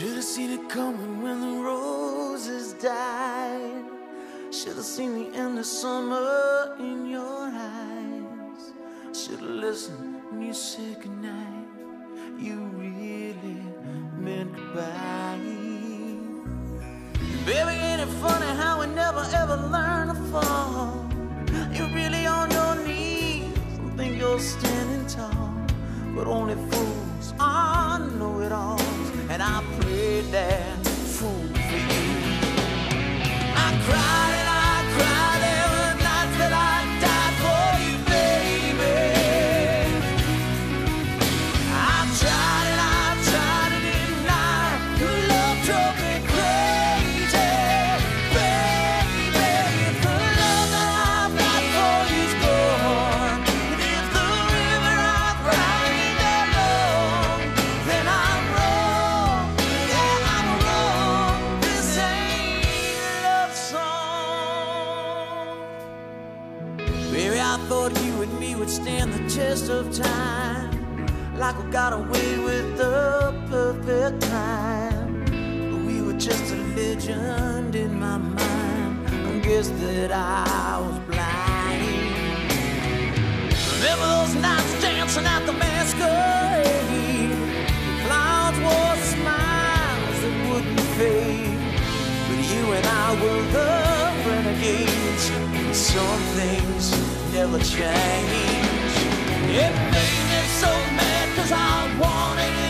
Should have seen it coming when the roses died. Should have seen the end of summer in your eyes. Should have listened when you said goodnight. You really meant goodbye. Baby, ain't it funny how we never I thought you and me would stand the test of time. Like we got away with the perfect crime. But we were just a legend in my mind. I guess that I was blind. Remember those nights dancing at the change, and some things never change. It made me so mad, cause I wanted it.